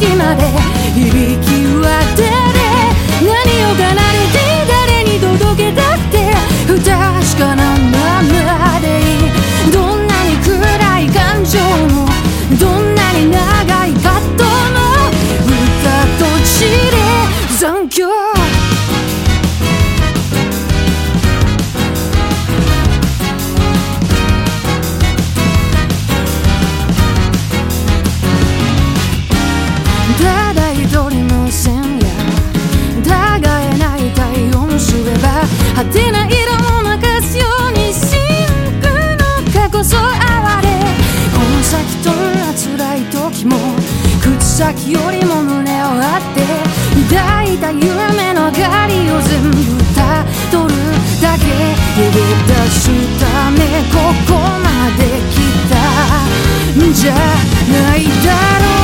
式まで響き派手な色の中潮に真空の過去そ哀れこの先どんな辛い時も口先よりも胸を張って抱いた夢の狩りを全部たどる。だけ逃げ出すためここまで来た。んじゃないだろう。